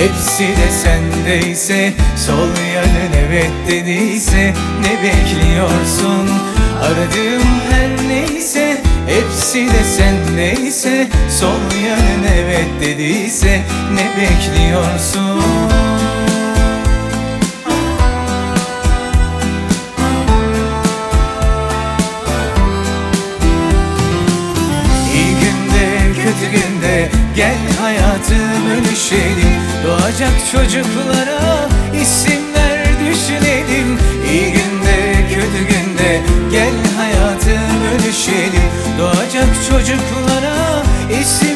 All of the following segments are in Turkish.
Hepsi de sendeyse Sol yanın evet dediyse Ne bekliyorsun? Aradığım her neyse Hepsi de sendeyse Sol yanın evet dediyse Ne bekliyorsun? İyi günde kötü günde Gel hayatı bölüşelim Doğacak çocuklara isimler düşünelim. İyi günde kötü günde Gel hayatı bölüşelim Doğacak çocuklara isimler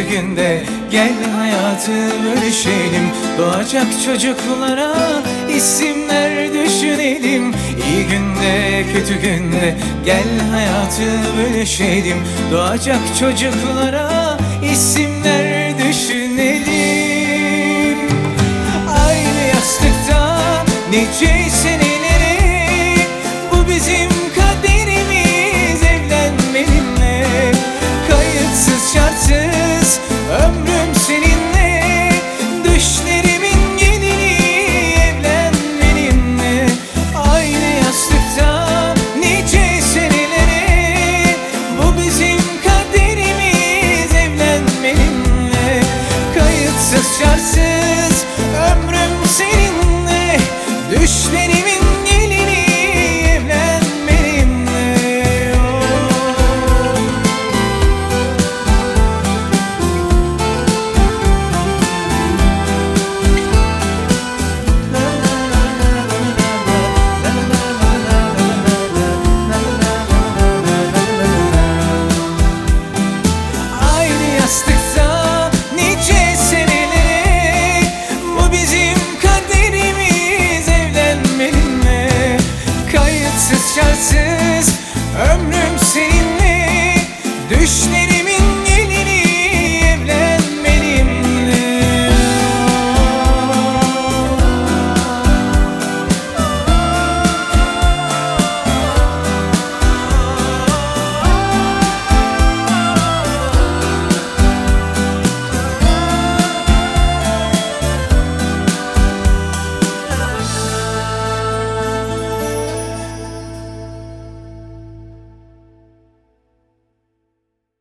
kötü günde Gel hayatı bölüşelim Doğacak çocuklara isimler düşünelim. İyi günde kötü günde Gel hayatı bölüşelim. Doğacak çocuklara isimler düşünelim. Aynı yastıkta nice senelere çaresiz Ömrüm seninle Düşlerim